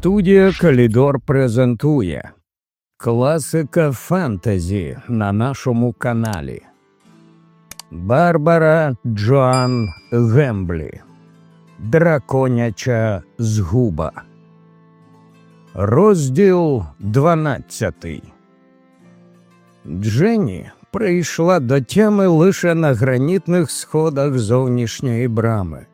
Студія Калідор презентує Класика фентезі на нашому каналі Барбара Джоан Гемблі Драконяча згуба. Розділ 12 Дженні прийшла до тями лише на гранітних сходах зовнішньої брами.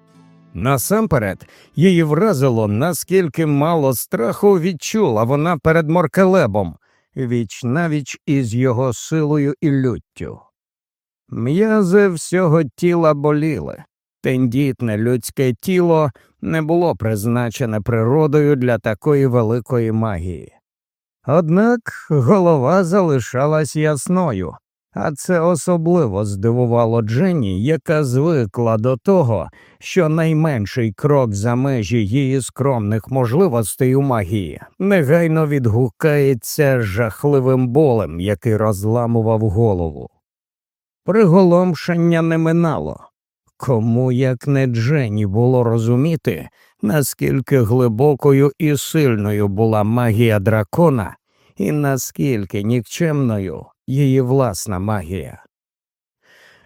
Насамперед, її вразило, наскільки мало страху відчула вона перед Моркелебом, віч навіч із його силою і люттю. М'язи всього тіла боліли, тендітне людське тіло не було призначене природою для такої великої магії. Однак голова залишалась ясною, а це особливо здивувало Дженні, яка звикла до того, що найменший крок за межі її скромних можливостей у магії негайно відгукається жахливим болем, який розламував голову. Приголомшення не минало. Кому як не Дженні було розуміти, наскільки глибокою і сильною була магія дракона, і наскільки нікчемною її власна магія.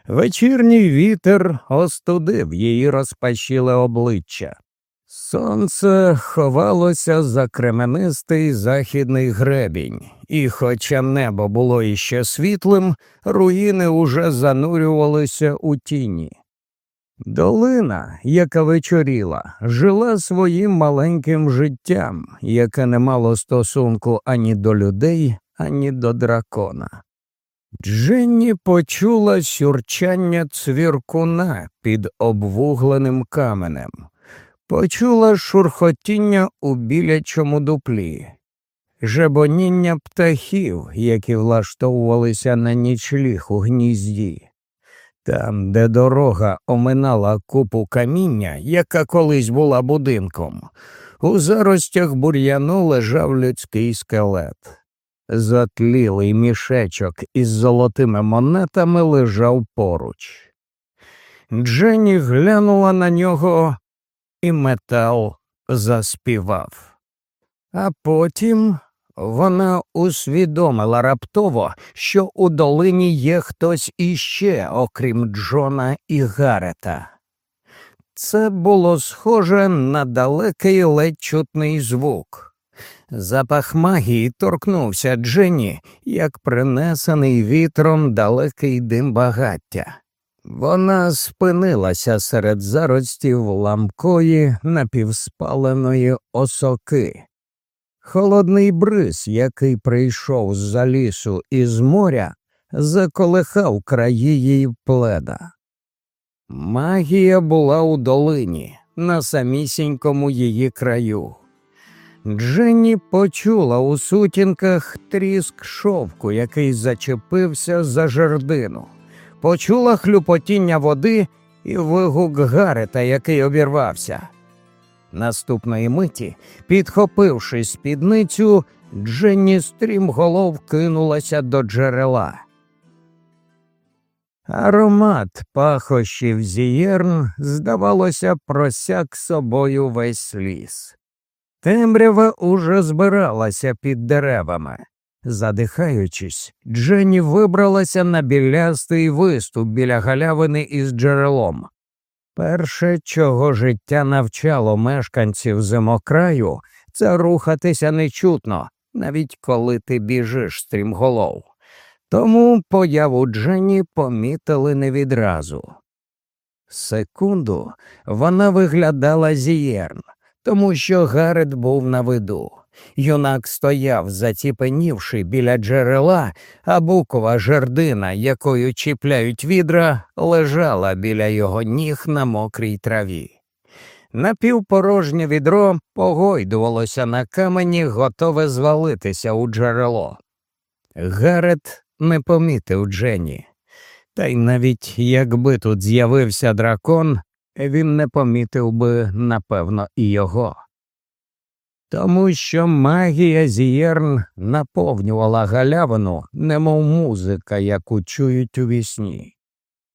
Вечірній вітер остудив її розпашіле обличчя. Сонце ховалося за кременистий західний гребінь, і, хоча небо було іще світлим, руїни уже занурювалися у тіні. Долина, яка вечоріла, жила своїм маленьким життям, яке не мало стосунку ані до людей, ані до дракона. Дженні почула сюрчання цвіркуна під обвугленим каменем, почула шурхотіння у білячому дуплі, жебоніння птахів, які влаштовувалися на нічліг у гнізді. Там, де дорога оминала купу каміння, яка колись була будинком, у заростях бур'яну лежав людський скелет. Затлілий мішечок із золотими монетами лежав поруч. Дженні глянула на нього, і метал заспівав. А потім вона усвідомила раптово, що у долині є хтось іще, окрім Джона і Гарета. Це було схоже на далекий ледь чутний звук. Запах магії торкнувся Дженні, як принесений вітром далекий дим багаття. Вона спинилася серед заростів ламкої напівспаленої осоки. Холодний бриз, який прийшов з за лісу і з моря, заколихав краї її пледа. Магія була у долині, на самісінькому її краю. Дженні почула у сутінках тріск шовку, який зачепився за жердину, почула хлюпотіння води і вигук Гарета, який обірвався. Наступної миті, підхопивши спідницю, Дженні стрімголов кинулася до джерела. Аромат пахощів зієрн, здавалося, просяк собою весь ліс. Темрява уже збиралася під деревами. Задихаючись, Дженні вибралася на білястий виступ біля галявини із джерелом. Перше, чого життя навчало мешканців зимокраю, це рухатися нечутно, навіть коли ти біжиш стрімголов. Тому появу Дженні помітили не відразу. Секунду вона виглядала зієрн тому що Гарет був на виду. Юнак стояв, заціпенівши біля джерела, а букова жердина, якою чіпляють відра, лежала біля його ніг на мокрій траві. Напівпорожнє відро погойдувалося на камені, готове звалитися у джерело. Гарет не помітив Дженні. Та й навіть якби тут з'явився дракон, він не помітив би, напевно, і його. Тому що магія зієрн наповнювала галявину, немов музика, яку чують у вісні.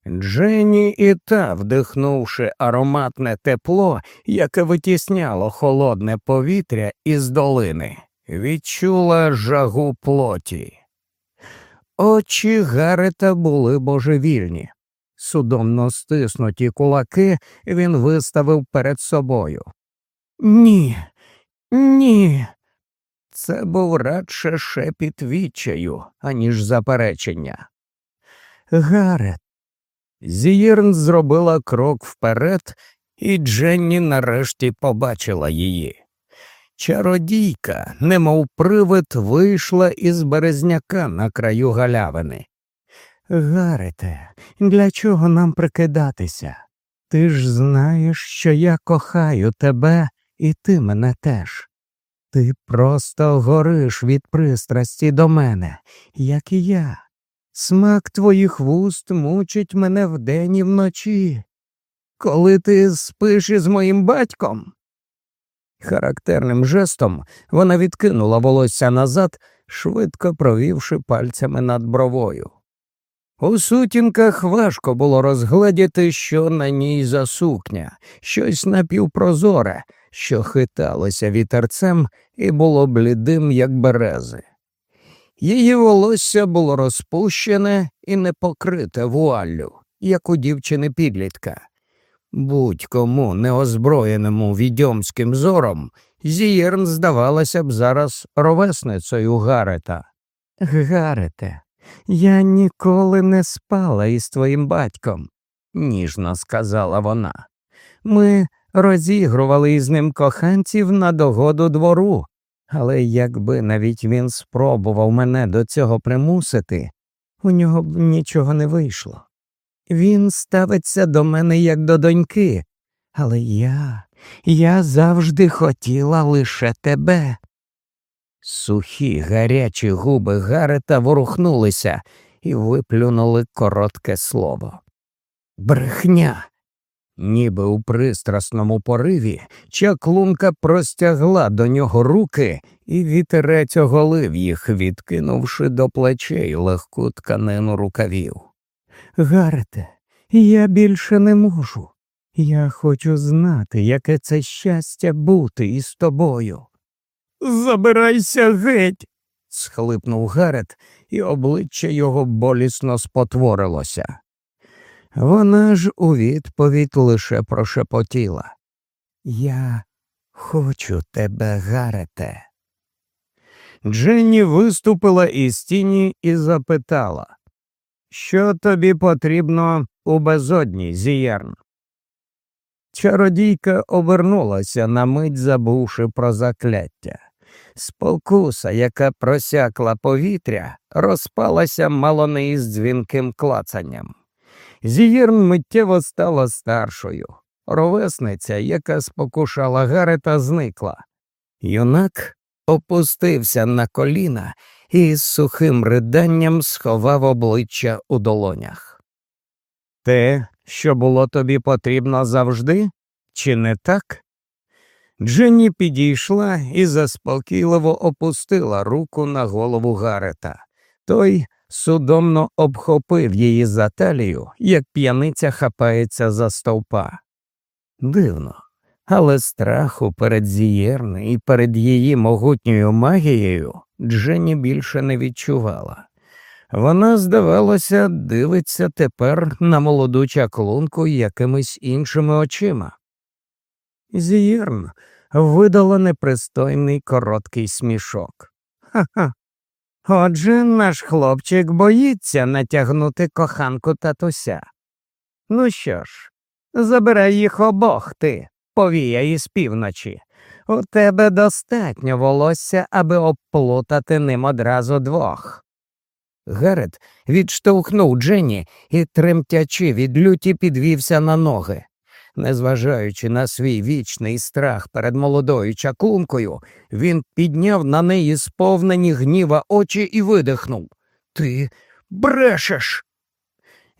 Дженні і та, вдихнувши ароматне тепло, яке витісняло холодне повітря із долини, відчула жагу плоті. Очі Гарета були божевільні. Судомно стиснуті кулаки він виставив перед собою. Ні, ні. Це був радше шепіт відчаю, аніж заперечення. Гарет. Зієрн зробила крок вперед, і Дженні нарешті побачила її. Чародійка, немов привид, вийшла із березняка на краю галявини. Гарете, для чого нам прикидатися? Ти ж знаєш, що я кохаю тебе, і ти мене теж. Ти просто гориш від пристрасті до мене, як і я. Смак твоїх вуст мучить мене вдень і вночі. Коли ти спиш із моїм батьком. Характерним жестом вона відкинула волосся назад, швидко провівши пальцями над бровою. У сутінках важко було розгледіти, що на ній за сукня, щось напівпрозоре, що хиталося вітерцем і було блідим, як берези. Її волосся було розпущене і не покрите вуаллю, як у дівчини підлітка. Будь-кому неозброєному відьомським зором Зієрн здавалася б зараз ровесницею Гарета. Гарете, я ніколи не спала із твоїм батьком, ніжно сказала вона. Ми розігрували із ним коханців на догоду двору, але якби навіть він спробував мене до цього примусити, у нього б нічого не вийшло. Він ставиться до мене як до доньки, але я, я завжди хотіла лише тебе. Сухі гарячі губи Гарета ворухнулися і виплюнули коротке слово. Брехня. Ніби у пристрасному пориві чаклунка простягла до нього руки, і вітерець оголив їх, відкинувши до плечей легку тканину рукавів. Гарете, я більше не можу. Я хочу знати, яке це щастя бути із тобою. Забирайся геть. схлипнув Гарет, і обличчя його болісно спотворилося. Вона ж у відповідь лише прошепотіла. Я хочу тебе, Гарете. Дженні виступила із тіні і запитала, що тобі потрібно у безодні, Зієрн? Чародійка обернулася на мить, забувши про закляття. Спокуса, яка просякла повітря, розпалася мало не із дзвінким клацанням. Зієрн миттєво стала старшою. Ровесниця, яка спокушала Гарета, зникла. Юнак опустився на коліна і з сухим приданням сховав обличчя у долонях. Те, що було тобі потрібно завжди, чи не так? Дженні підійшла і заспокійливо опустила руку на голову Гарета. Той судомно обхопив її за талію, як п'яниця хапається за стовпа. Дивно, але страху перед Зієрни і перед її могутньою магією Дженні більше не відчувала. Вона, здавалося, дивиться тепер на молоду чаклунку якимись іншими очима. Зієрн видала непристойний короткий смішок. Ха-ха. Отже, наш хлопчик боїться натягнути коханку татуся. Ну що ж, забирай їх обох ти, повія із півночі. У тебе достатньо волосся, аби обплутати ним одразу двох. Герет відштовхнув Дженні і, тремтячи від люті, підвівся на ноги. Незважаючи на свій вічний страх перед молодою чаклункою, він підняв на неї сповнені гніва очі і видихнув Ти брешеш.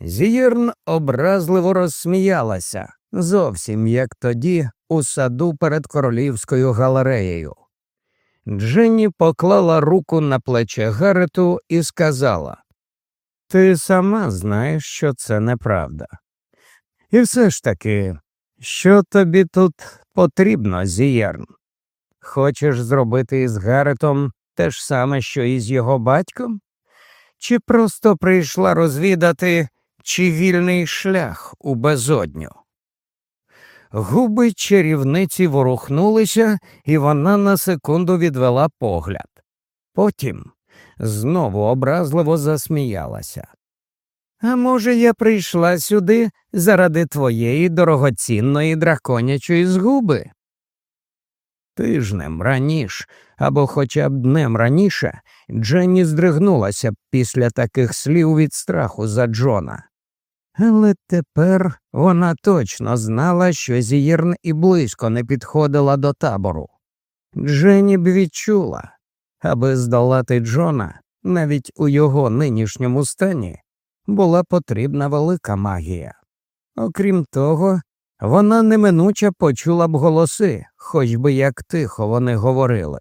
Зірн образливо розсміялася, зовсім як тоді у саду перед королівською галереєю. Дженні поклала руку на плече Гарету і сказала Ти сама знаєш, що це неправда. І все ж таки, що тобі тут потрібно, Зієрн? Хочеш зробити із Гаретом те ж саме, що і з його батьком? Чи просто прийшла розвідати, чи вільний шлях у безодню? Губи чарівниці ворухнулися, і вона на секунду відвела погляд. Потім знову образливо засміялася. А може, я прийшла сюди заради твоєї дорогоцінної драконячої згуби? Тижнем раніше або хоча б днем раніше Дженні здригнулася після таких слів від страху за Джона. Але тепер вона точно знала, що Зієрн і близько не підходила до табору. Дженні б відчула, аби здолати Джона, навіть у його нинішньому стані, була потрібна велика магія. Окрім того, вона неминуче почула б голоси, хоч би як тихо вони говорили.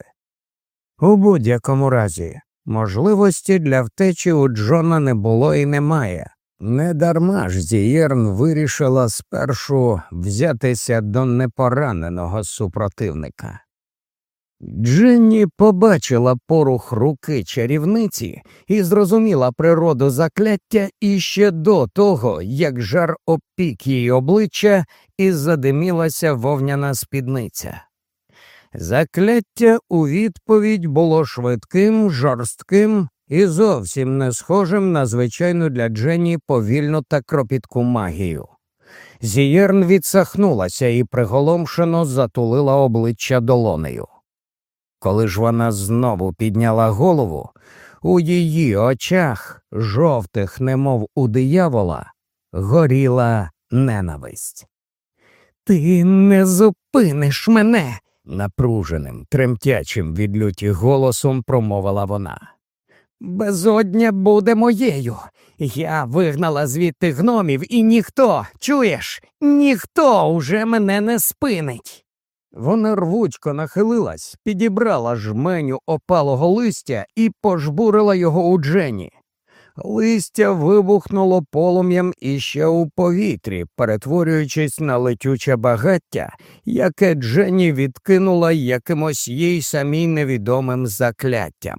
У будь-якому разі, можливості для втечі у Джона не було і немає. Недарма ж Зієрн вирішила спершу взятися до непораненого супротивника. Дженні побачила порух руки чарівниці і зрозуміла природу закляття іще до того, як жар опік її обличчя і задимілася вовняна спідниця. Закляття у відповідь було швидким, жорстким і зовсім не схожим на звичайну для Дженні повільну та кропітку магію. Зієрн відсахнулася і приголомшено затулила обличчя долонею. Коли ж вона знову підняла голову, у її очах, жовтих, немов у диявола, горіла ненависть. Ти не зупиниш мене, напруженим, тремтячим від люті голосом промовила вона. Безодня буде моєю. Я вигнала звідти гномів, і ніхто, чуєш, ніхто уже мене не спинить. Вона рвучко нахилилась, підібрала жменю опалого листя і пожбурила його у Джені. Листя вибухнуло полум'ям іще у повітрі, перетворюючись на летюче багаття, яке Дженні відкинула якимось їй самій невідомим закляттям.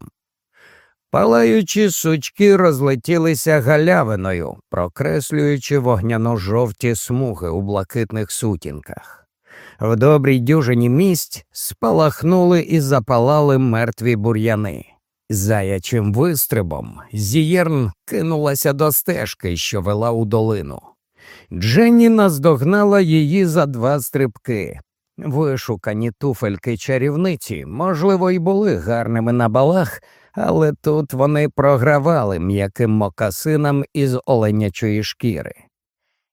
Палаючі сучки розлетілися галявиною, прокреслюючи вогняно жовті смуги у блакитних сутінках в добрій дюжині місць спалахнули і запалали мертві бур'яни. Заячим вистрибом Зієрн кинулася до стежки, що вела у долину. Дженні наздогнала її за два стрибки. Вишукані туфельки чарівниці, можливо, й були гарними на балах, але тут вони програвали м'яким мокасинам із оленячої шкіри.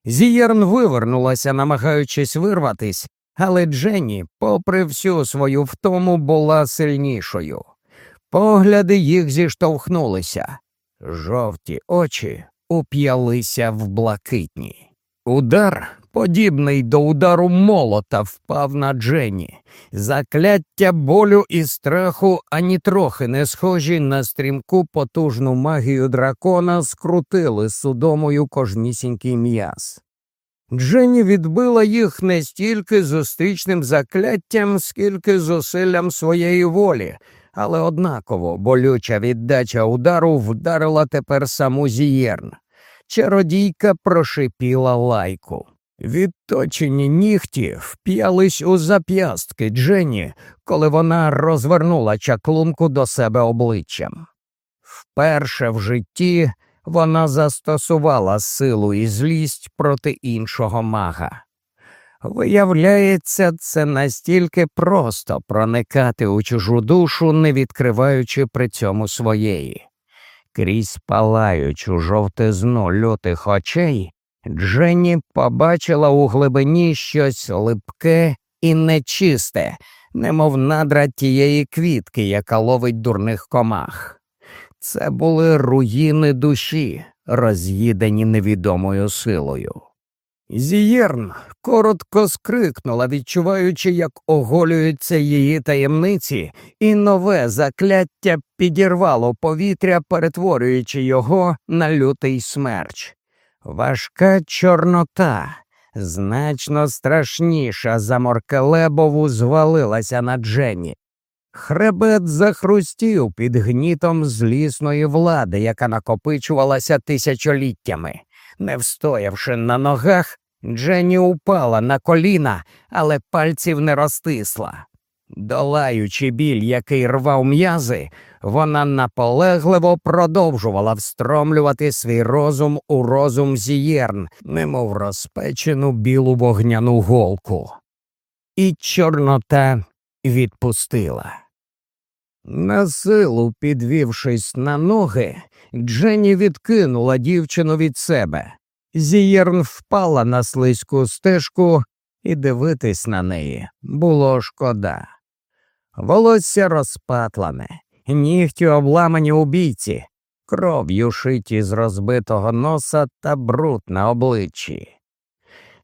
Зієрн вивернулася, намагаючись вирватись, але Дженні, попри всю свою втому, була сильнішою. Погляди їх зіштовхнулися. Жовті очі уп'ялися в блакитні. Удар, подібний до удару молота, впав на Дженні. Закляття болю і страху ані трохи не схожі на стрімку потужну магію дракона скрутили судомою кожнісінький м'яз. Дженні відбила їх не стільки зустрічним закляттям, скільки зусиллям своєї волі, але однаково болюча віддача удару вдарила тепер саму зієрн. Чародійка прошипіла лайку. Відточені нігті вп'ялись у зап'ястки Дженні, коли вона розвернула чаклунку до себе обличчям. Вперше в житті вона застосувала силу і злість проти іншого мага. Виявляється, це настільки просто проникати у чужу душу, не відкриваючи при цьому своєї. Крізь палаючу жовтизну лютих очей, Дженні побачила у глибині щось липке і нечисте, немов надра тієї квітки, яка ловить дурних комах. Це були руїни душі, роз'їдені невідомою силою. Зієрн коротко скрикнула, відчуваючи, як оголюються її таємниці, і нове закляття підірвало повітря, перетворюючи його на лютий смерч. Важка Чорнота, значно страшніша за Моркелебову, звалилася на Дженні. Хребет захрустів під гнітом злісної влади, яка накопичувалася тисячоліттями. Не встоявши на ногах, Дженні упала на коліна, але пальців не розтисла. Долаючи біль, який рвав м'язи, вона наполегливо продовжувала встромлювати свій розум у розум зієрн, немов розпечену білу вогняну голку. І Чорнота відпустила. На силу підвівшись на ноги, Дженні відкинула дівчину від себе. Зієрн впала на слизьку стежку, і дивитись на неї було шкода. Волосся розпатлане, нігті обламані у бійці, кров'ю шиті з розбитого носа та бруд на обличчі.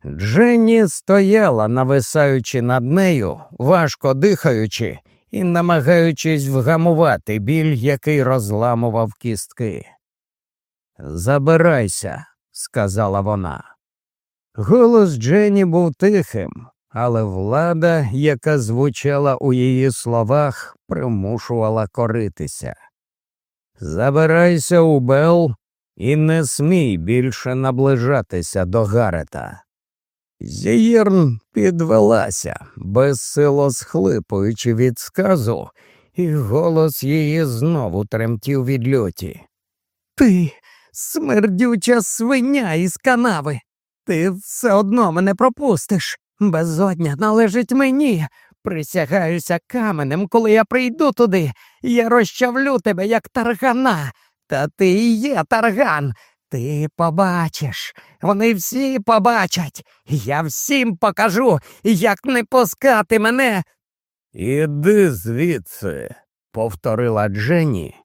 Дженні стояла, нависаючи над нею, важко дихаючи і намагаючись вгамувати біль, який розламував кістки. Забирайся, сказала вона. Голос Дженні був тихим, але влада, яка звучала у її словах, примушувала коритися. Забирайся у Бел і не смій більше наближатися до Гарета. Зієрн підвелася, безсило схлипуючи від сказу, і голос її знову тремтів від люті. Ти смердюча свиня із канави. Ти все одно мене пропустиш. Безодня належить мені. Присягаюся каменем, коли я прийду туди. Я розчавлю тебе, як таргана. Та ти і є тарган. Ти побачиш, вони всі побачать. Я всім покажу, як не пускати мене. Іди звідси, повторила Дженні,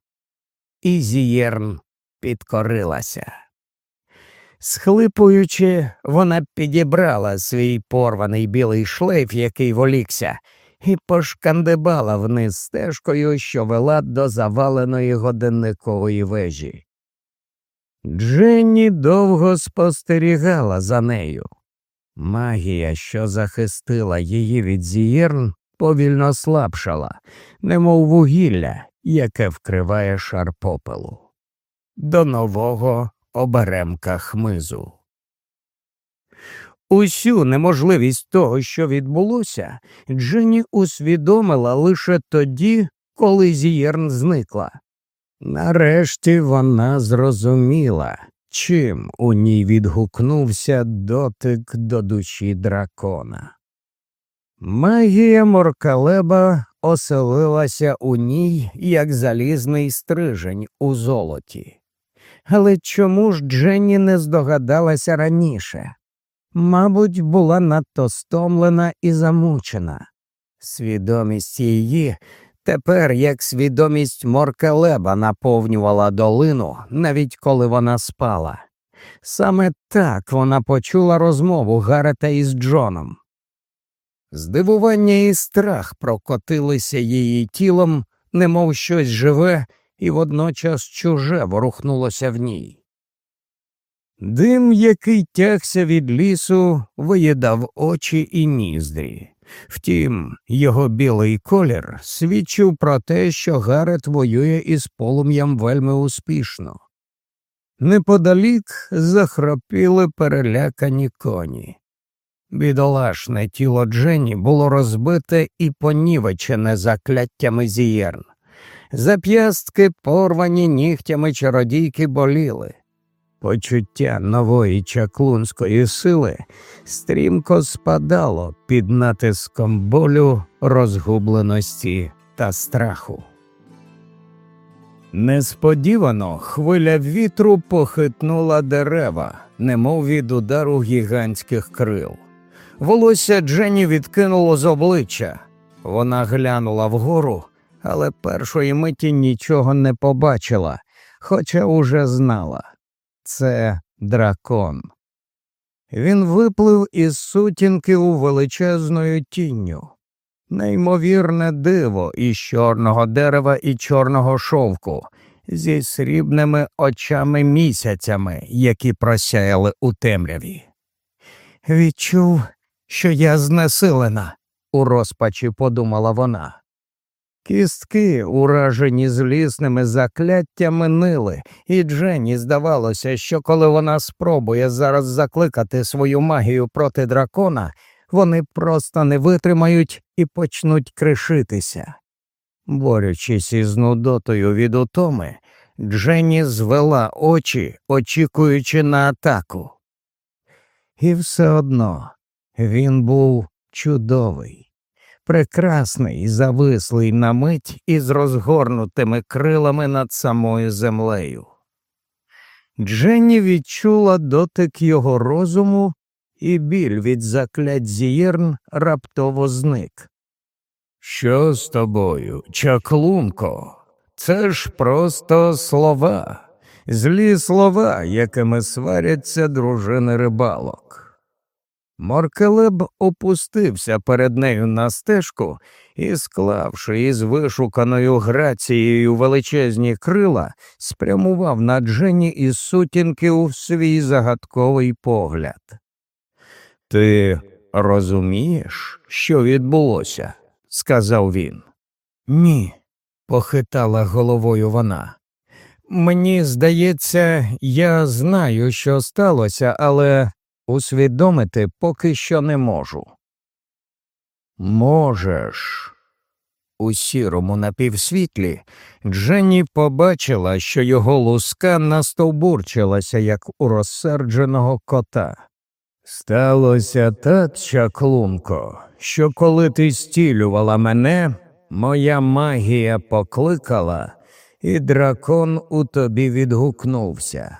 і Зієрн підкорилася. Схлипуючи, вона підібрала свій порваний білий шлейф, який волікся, і пошкандибала вниз стежкою, що вела до заваленої годинникової вежі. Дженні довго спостерігала за нею. Магія, що захистила її від зієрн, повільно слабшала, немов вугілля, яке вкриває шар попелу. До нового оберемка хмизу. Усю неможливість того, що відбулося, Дженні усвідомила лише тоді, коли зієрн зникла. Нарешті вона зрозуміла, чим у ній відгукнувся дотик до душі дракона. Магія Моркалеба оселилася у ній, як залізний стрижень у золоті. Але чому ж Дженні не здогадалася раніше? Мабуть, була надто стомлена і замучена. Свідомість її тепер як свідомість Моркелеба наповнювала долину, навіть коли вона спала. Саме так вона почула розмову Гарета із Джоном. Здивування і страх прокотилися її тілом, немов щось живе і водночас чуже ворухнулося в ній. Дим, який тягся від лісу, виїдав очі і ніздрі. Втім, його білий колір свідчив про те, що Гарет воює із полум'ям вельми успішно. Неподалік захропіли перелякані коні. Бідолашне тіло Дженні було розбите і понівечене закляттями зієрн. Зап'ястки, порвані нігтями чародійки боліли. Почуття нової чаклунської сили стрімко спадало під натиском болю, розгубленості та страху. Несподівано хвиля вітру похитнула дерева, немов від удару гігантських крил. Волосся Дженні відкинуло з обличчя. Вона глянула вгору, але першої миті нічого не побачила, хоча уже знала це дракон. Він виплив із сутінки у величезною тінню. Неймовірне диво із чорного дерева і чорного шовку, зі срібними очами місяцями, які просяяли у темряві. Відчув, що я знесилена, у розпачі подумала вона. Кістки, уражені злісними закляттями, нили, і Дженні здавалося, що коли вона спробує зараз закликати свою магію проти дракона, вони просто не витримають і почнуть кришитися. Борючись із нудотою від утоми, Дженні звела очі, очікуючи на атаку. І все одно він був чудовий, прекрасний завислий на мить із розгорнутими крилами над самою землею. Дженні відчула дотик його розуму, і біль від заклять зієрн раптово зник. Що з тобою, чаклунко? Це ж просто слова, злі слова, якими сваряться дружини рибалок. Моркелеб опустився перед нею на стежку і, склавши із вишуканою грацією величезні крила, спрямував на Джені із сутінки у свій загадковий погляд. Ти розумієш, що відбулося? сказав він. Ні, похитала головою вона. Мені здається, я знаю, що сталося, але усвідомити поки що не можу. Можеш. У сірому напівсвітлі Дженні побачила, що його луска настовбурчилася, як у розсердженого кота. Сталося так, чаклунко, що коли ти стілювала мене, моя магія покликала, і дракон у тобі відгукнувся.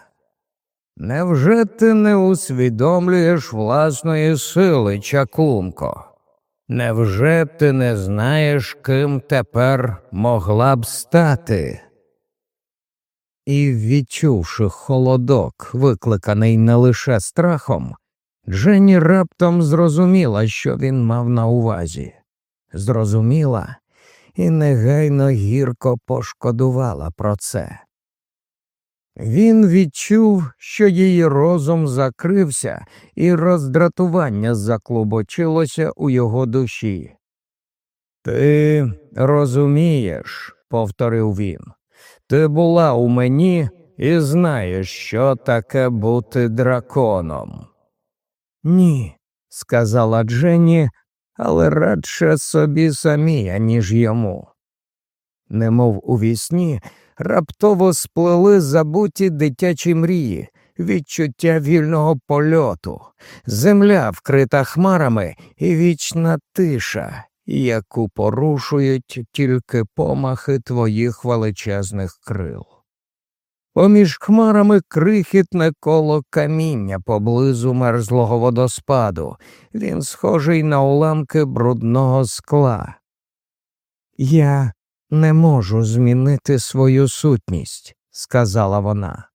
Невже ти не усвідомлюєш власної сили, чаклунко? Невже ти не знаєш, ким тепер могла б стати? І, відчувши холодок, викликаний не лише страхом, Дженні раптом зрозуміла, що він мав на увазі. Зрозуміла і негайно гірко пошкодувала про це. Він відчув, що її розум закрився, і роздратування заклубочилося у його душі. Ти розумієш, повторив він, ти була у мені і знаєш, що таке бути драконом. Ні, сказала Дженні, але радше собі самі, ніж йому. Немов у вісні, раптово сплели забуті дитячі мрії, відчуття вільного польоту, земля вкрита хмарами і вічна тиша, яку порушують тільки помахи твоїх величезних крил. Поміж хмарами крихітне коло каміння поблизу мерзлого водоспаду, він схожий на уламки брудного скла. Я не можу змінити свою сутність, сказала вона.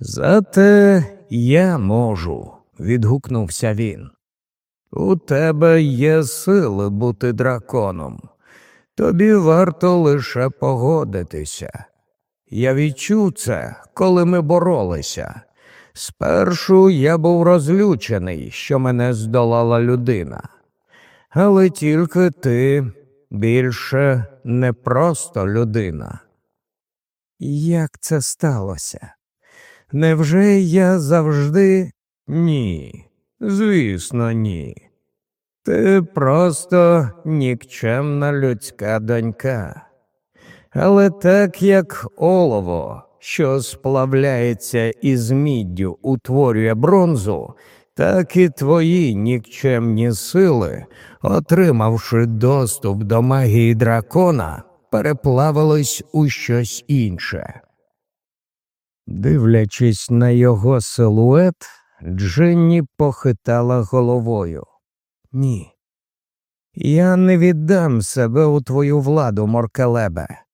Зате я можу, відгукнувся він. У тебе є сили бути драконом. Тобі варто лише погодитися. Я відчув це, коли ми боролися. Спершу я був розлючений, що мене здолала людина, але тільки ти більше не просто людина. Як це сталося? Невже я завжди ні? Звісно, ні. Ти просто нікчемна людська донька. Але так як олово, що сплавляється із міддю, утворює бронзу, так і твої нікчемні сили, отримавши доступ до магії дракона, переплавились у щось інше. Дивлячись на його силует, Дженні похитала головою. Ні. Я не віддам себе у твою владу, Моркелебе.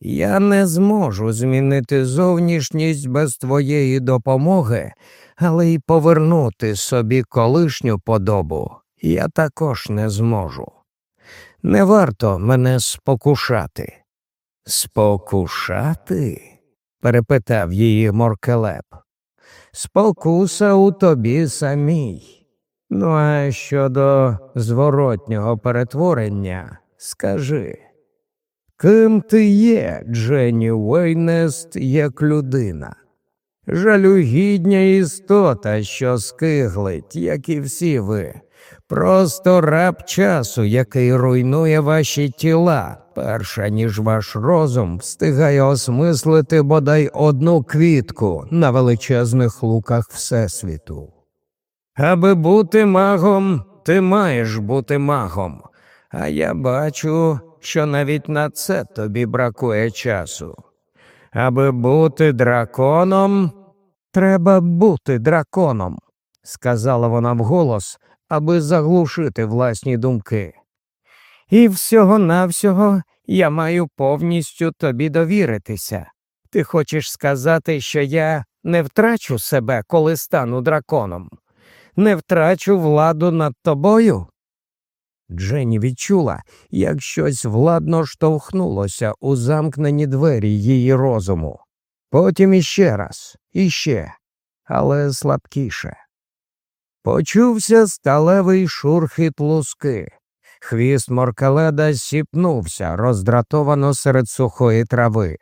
Я не зможу змінити зовнішність без твоєї допомоги, але й повернути собі колишню подобу я також не зможу. Не варто мене спокушати. Спокушати? перепитав її Моркелеп. Спокуса у тобі самій. Ну, а щодо зворотнього перетворення, скажи, ким ти є, Дженні Уейнест, як людина? Жалюгідня істота, що скиглить, як і всі ви, просто раб часу, який руйнує ваші тіла, перша ніж ваш розум встигає осмислити бодай одну квітку на величезних луках Всесвіту. Аби бути магом, ти маєш бути магом, а я бачу, що навіть на це тобі бракує часу. Аби бути драконом, треба бути драконом, сказала вона вголос, аби заглушити власні думки. І всього навсього я маю повністю тобі довіритися. Ти хочеш сказати, що я не втрачу себе, коли стану драконом, не втрачу владу над тобою? Дженні відчула, як щось владно штовхнулося у замкнені двері її розуму. Потім іще раз, іще, але слабкіше. Почувся сталевий шурхіт луски. Хвіст моркаледа сіпнувся роздратовано серед сухої трави.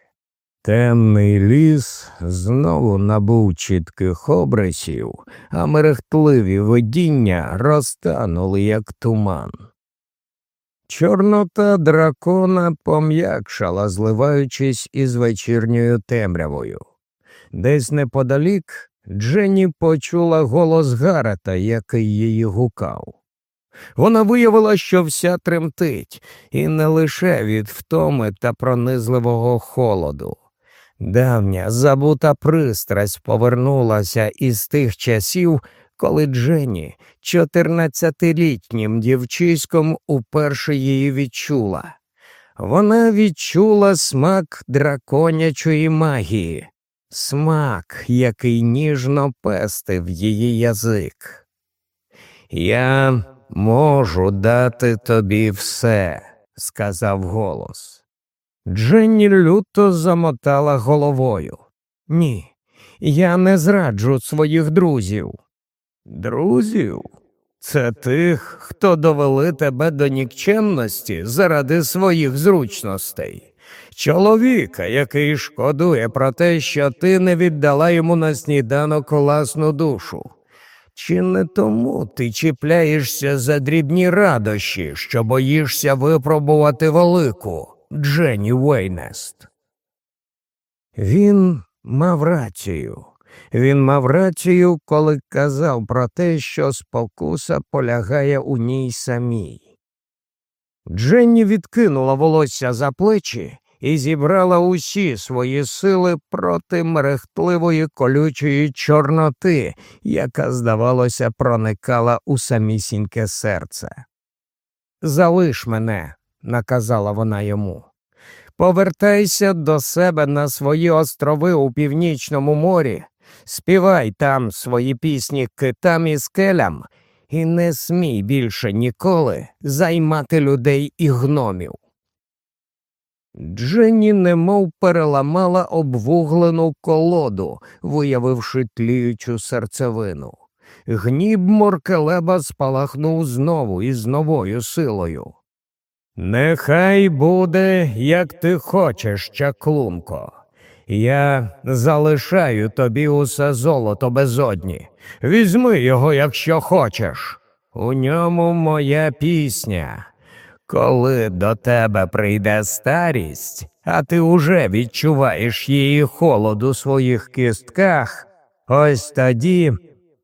Темний ліс знову набув чітких обрисів, а мерехтливі видіння розтанули, як туман. Чорнота дракона пом'якшала, зливаючись із вечірньою темрявою. Десь неподалік Дженні почула голос Гарета, який її гукав. Вона виявила, що вся тремтить, і не лише від втоми та пронизливого холоду. Давня забута пристрасть повернулася із тих часів, коли Дженні, чотирнадцятилітнім дівчиськом, уперше її відчула. Вона відчула смак драконячої магії, смак, який ніжно пестив її язик. Я можу дати тобі все, сказав голос. Дженні люто замотала головою. Ні, я не зраджу своїх друзів. Друзів? Це тих, хто довели тебе до нікчемності заради своїх зручностей. Чоловіка, який шкодує про те, що ти не віддала йому на сніданок власну душу. Чи не тому ти чіпляєшся за дрібні радощі, що боїшся випробувати велику, Дженні Вейнест? Він мав рацію. Він мав рацію, коли казав про те, що спокуса полягає у ній самій. Дженні відкинула волосся за плечі і зібрала усі свої сили проти мерехтливої колючої чорноти, яка, здавалося, проникала у самісіньке серце. Залиш мене, наказала вона йому. Повертайся до себе на свої острови у північному морі, співай там свої пісні китам і скелям, і не смій більше ніколи займати людей і гномів. Дженні немов переламала обвуглену колоду, виявивши тліючу серцевину. Гніб Моркелеба спалахнув знову із новою силою. Нехай буде, як ти хочеш, чаклунко. Я залишаю тобі усе золото безодні. Візьми його, якщо хочеш. У ньому моя пісня. Коли до тебе прийде старість, а ти уже відчуваєш її холод у своїх кістках, ось тоді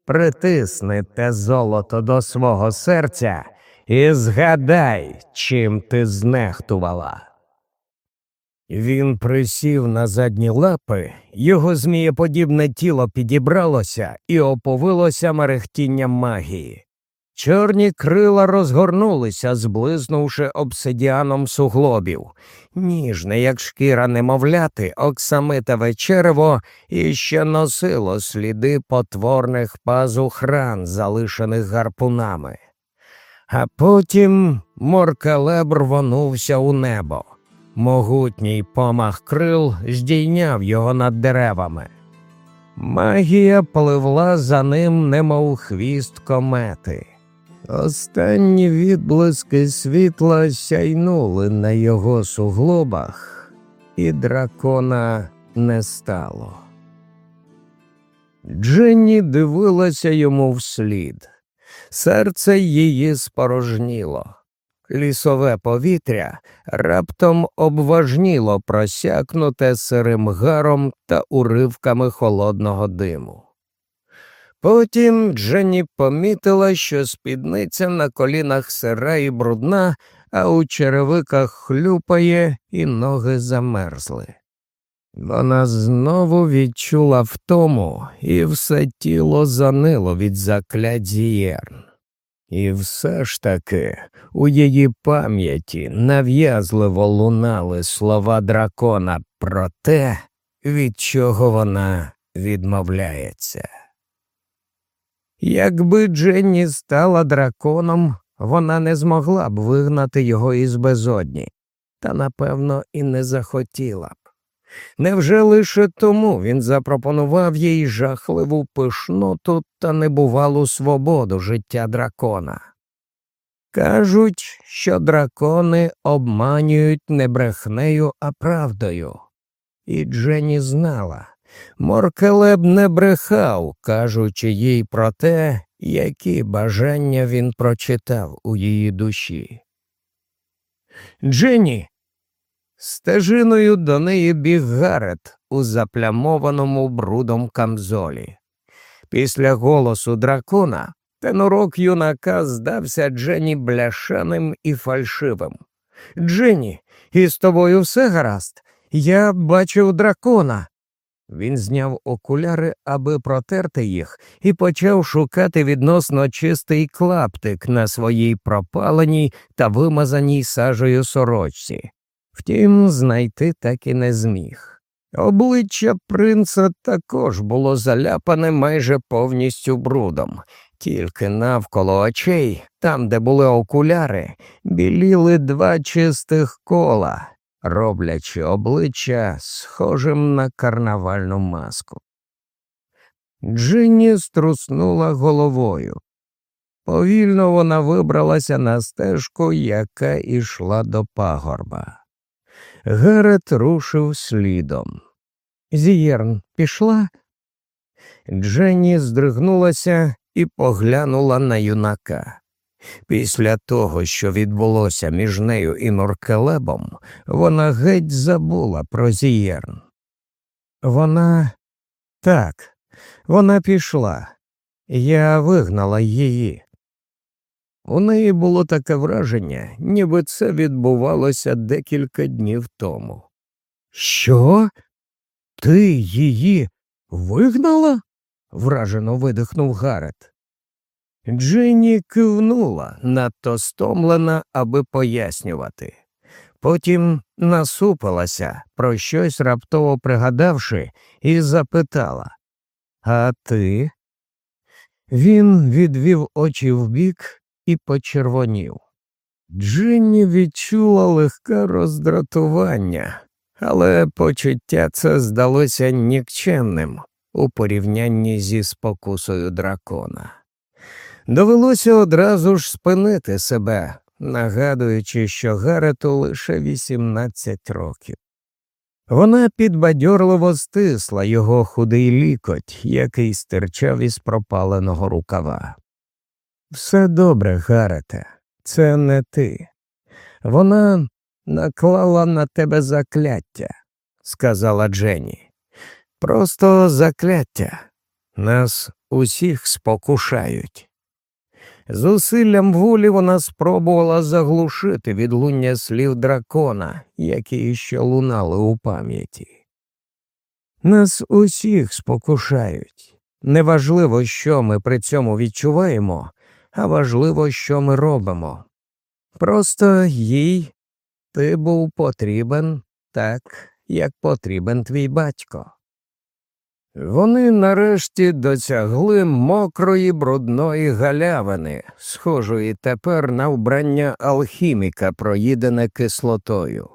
притисни те золото до свого серця і згадай, чим ти знехтувала. Він присів на задні лапи, його змієподібне тіло підібралося і оповилося мерехтінням магії. Чорні крила розгорнулися, зблизнувши обсидіаном суглобів. Ніжне, як шкіра немовляти, оксамитове черево іще носило сліди потворних пазух ран, залишених гарпунами. А потім моркалеб рвонувся у небо. Могутній помах крил здійняв його над деревами. Магія пливла за ним, немов хвіст комети. Останні відблиски світла сяйнули на його суглобах, і дракона не стало. Дженні дивилася йому вслід. Серце її спорожніло. Лісове повітря раптом обважніло просякнуте сирим гаром та уривками холодного диму. Потім Дженні помітила, що спідниця на колінах сира і брудна, а у черевиках хлюпає і ноги замерзли. Вона знову відчула втому, і все тіло занило від заклять зієрн. І все ж таки у її пам'яті нав'язливо лунали слова дракона про те, від чого вона відмовляється. Якби Дженні стала драконом, вона не змогла б вигнати його із безодні, та напевно і не захотіла б. Невже лише тому він запропонував їй жахливу пишноту та небувалу свободу життя дракона? Кажуть, що дракони обманюють не брехнею, а правдою. І Дженні знала, Моркелеб не брехав, кажучи їй про те, які бажання він прочитав у її душі. Дженні. Стежиною до неї біг Гарет у заплямованому брудом камзолі. Після голосу дракона тенурок юнака здався Дженні бляшаним і фальшивим. Дженні, із тобою все гаразд? Я бачив дракона. Він зняв окуляри, аби протерти їх, і почав шукати відносно чистий клаптик на своїй пропаленій та вимазаній сажею сорочці. Втім, знайти так і не зміг. Обличчя принца також було заляпане майже повністю брудом, тільки навколо очей, там, де були окуляри, біліли два чистих кола, роблячи обличчя схожим на карнавальну маску. Джинні струснула головою. Повільно вона вибралася на стежку, яка йшла до пагорба. Герет рушив слідом. Зієрн пішла. Дженні здригнулася і поглянула на юнака. Після того, що відбулося між нею і Норкелебом, вона геть забула про Зієрн. Вона так, вона пішла. Я вигнала її. У неї було таке враження, ніби це відбувалося декілька днів тому. Що? Ти її вигнала? вражено видихнув Гарет. Джинні кивнула, надто стомлена, аби пояснювати. Потім насупилася, про щось раптово пригадавши, і запитала А ти? Він відвів очі вбік і почервонів. Джинні відчула легке роздратування, але почуття це здалося нікчемним у порівнянні зі спокусою дракона. Довелося одразу ж спинити себе, нагадуючи, що Гарету лише 18 років. Вона підбадьорливо стисла його худий лікоть, який стирчав із пропаленого рукава. Все добре, Гарете, це не ти. Вона наклала на тебе закляття, сказала Дженні. Просто закляття. Нас усіх спокушають. Зусиллям волі вона спробувала заглушити відлуння слів дракона, які ще лунали у пам'яті. Нас усіх спокушають. Неважливо, що ми при цьому відчуваємо, а важливо, що ми робимо. Просто їй ти був потрібен так, як потрібен твій батько. Вони нарешті досягли мокрої брудної галявини, схожої тепер на вбрання алхіміка, проїдене кислотою.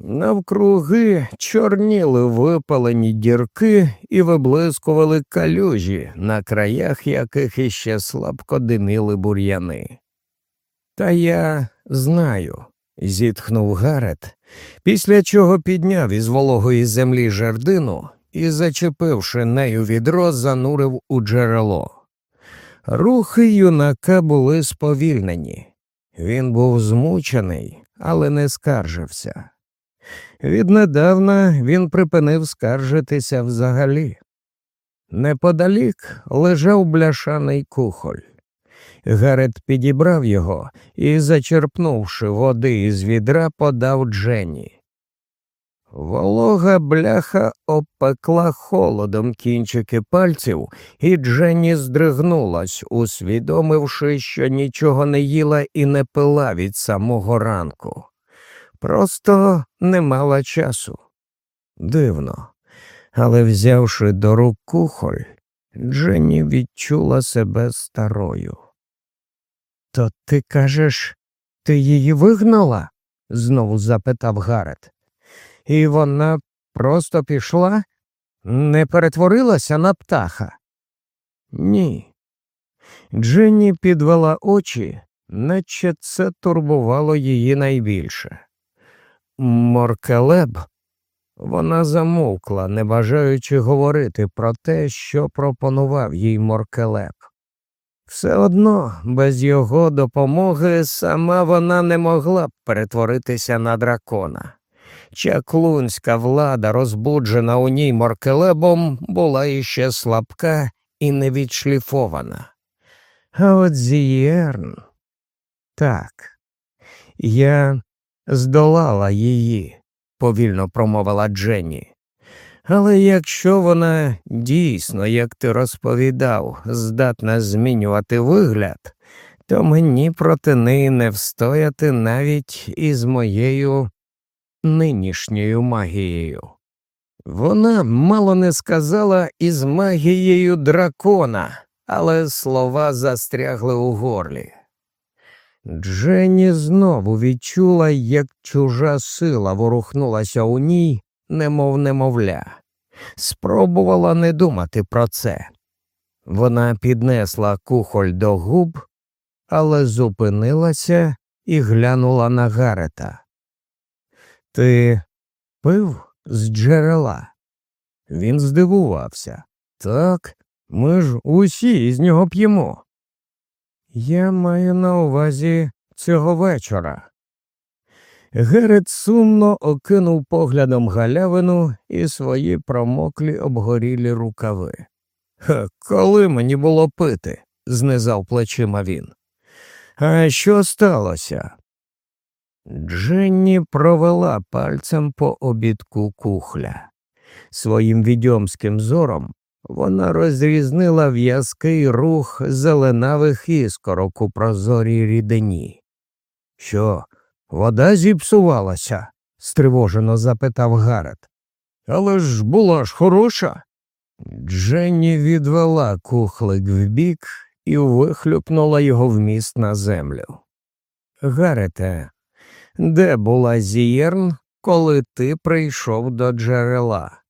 Навкруги чорніли випалені дірки і виблискували калюжі, на краях яких іще слабко диміли бур'яни. Та я знаю, зітхнув Гарет, після чого підняв із вологої землі жердину і, зачепивши нею відро, занурив у джерело. Рухи юнака були сповільнені. Він був змучений, але не скаржився. Віднедавна він припинив скаржитися взагалі. Неподалік лежав бляшаний кухоль. Гарет підібрав його і, зачерпнувши води із відра, подав Дженні. Волога бляха обпекла холодом кінчики пальців, і Дженні здригнулась, усвідомивши, що нічого не їла і не пила від самого ранку. Просто не мала часу. Дивно, але взявши до рук кухоль, Дженні відчула себе старою. То ти кажеш, ти її вигнала? знову запитав Гарет. І вона просто пішла, не перетворилася на птаха? Ні. Дженні підвела очі, наче це турбувало її найбільше. Моркелеб. Вона замовкла, не бажаючи говорити про те, що пропонував їй Моркелеб. Все одно без його допомоги сама вона не могла б перетворитися на дракона. Чаклунська влада, розбуджена у ній моркелебом, була іще слабка і невідшліфована. А от Зієрн. Так, я здолала її, повільно промовила Дженні. Але якщо вона дійсно, як ти розповідав, здатна змінювати вигляд, то мені проти неї не встояти навіть із моєю нинішньою магією. Вона мало не сказала із магією дракона, але слова застрягли у горлі. Дженні знову відчула, як чужа сила ворухнулася у ній, немов немовля, спробувала не думати про це. Вона піднесла кухоль до губ, але зупинилася і глянула на Гарета. Ти пив з джерела? Він здивувався. Так, ми ж усі з нього п'ємо. Я маю на увазі цього вечора. Герет сумно окинув поглядом галявину і свої промоклі обгорілі рукави. Коли мені було пити? знизав плечима він. А що сталося? Дженні провела пальцем по обідку кухля. Своїм відьомським зором вона розрізнила в'язкий рух зеленавих іскорок у прозорій рідині. Що, вода зіпсувалася? стривожено запитав Гарет. Але ж була ж хороша. Дженні відвела кухлик вбік і вихлюпнула його вміст на землю. Гарете, де була Зієрн, коли ти прийшов до джерела?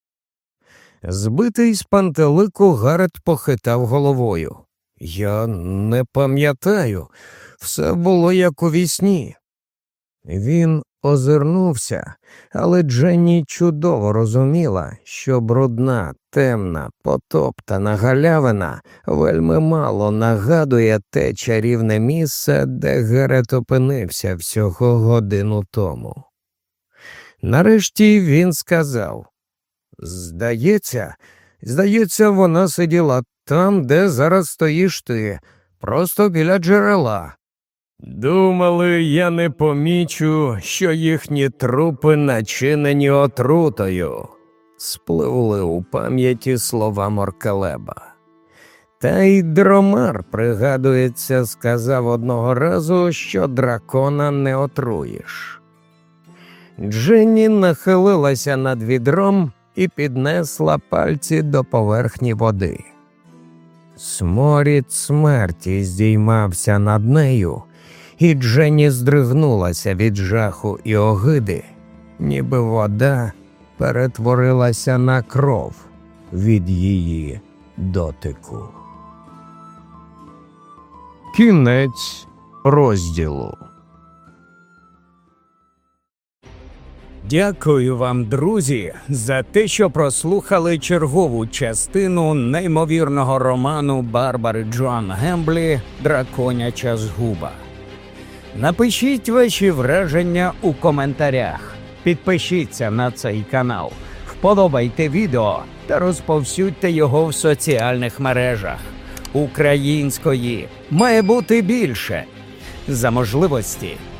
Збитий з пантелику Гарет похитав головою. Я не пам'ятаю, все було як у вісні. Він озирнувся, але Дженні чудово розуміла, що брудна, темна, потоптана галявина вельми мало нагадує те чарівне місце, де Герет опинився всього годину тому. Нарешті він сказав Здається, здається, вона сиділа там, де зараз стоїш ти, просто біля джерела. Думали, я не помічу, що їхні трупи начинені отрутою, спливли у пам'яті слова Моркалеба. Та й дромар, пригадується, сказав одного разу, що дракона не отруїш. Дженні нахилилася над відром і піднесла пальці до поверхні води. Сморід смерті здіймався над нею, і Дженні здригнулася від жаху і огиди, ніби вода перетворилася на кров від її дотику. Кінець розділу. Дякую вам, друзі, за те, що прослухали чергову частину неймовірного роману Барбари Джоан Гемблі Драконяча згуба. Напишіть ваші враження у коментарях, підпишіться на цей канал, вподобайте відео та розповсюдьте його в соціальних мережах. Української має бути більше. За можливості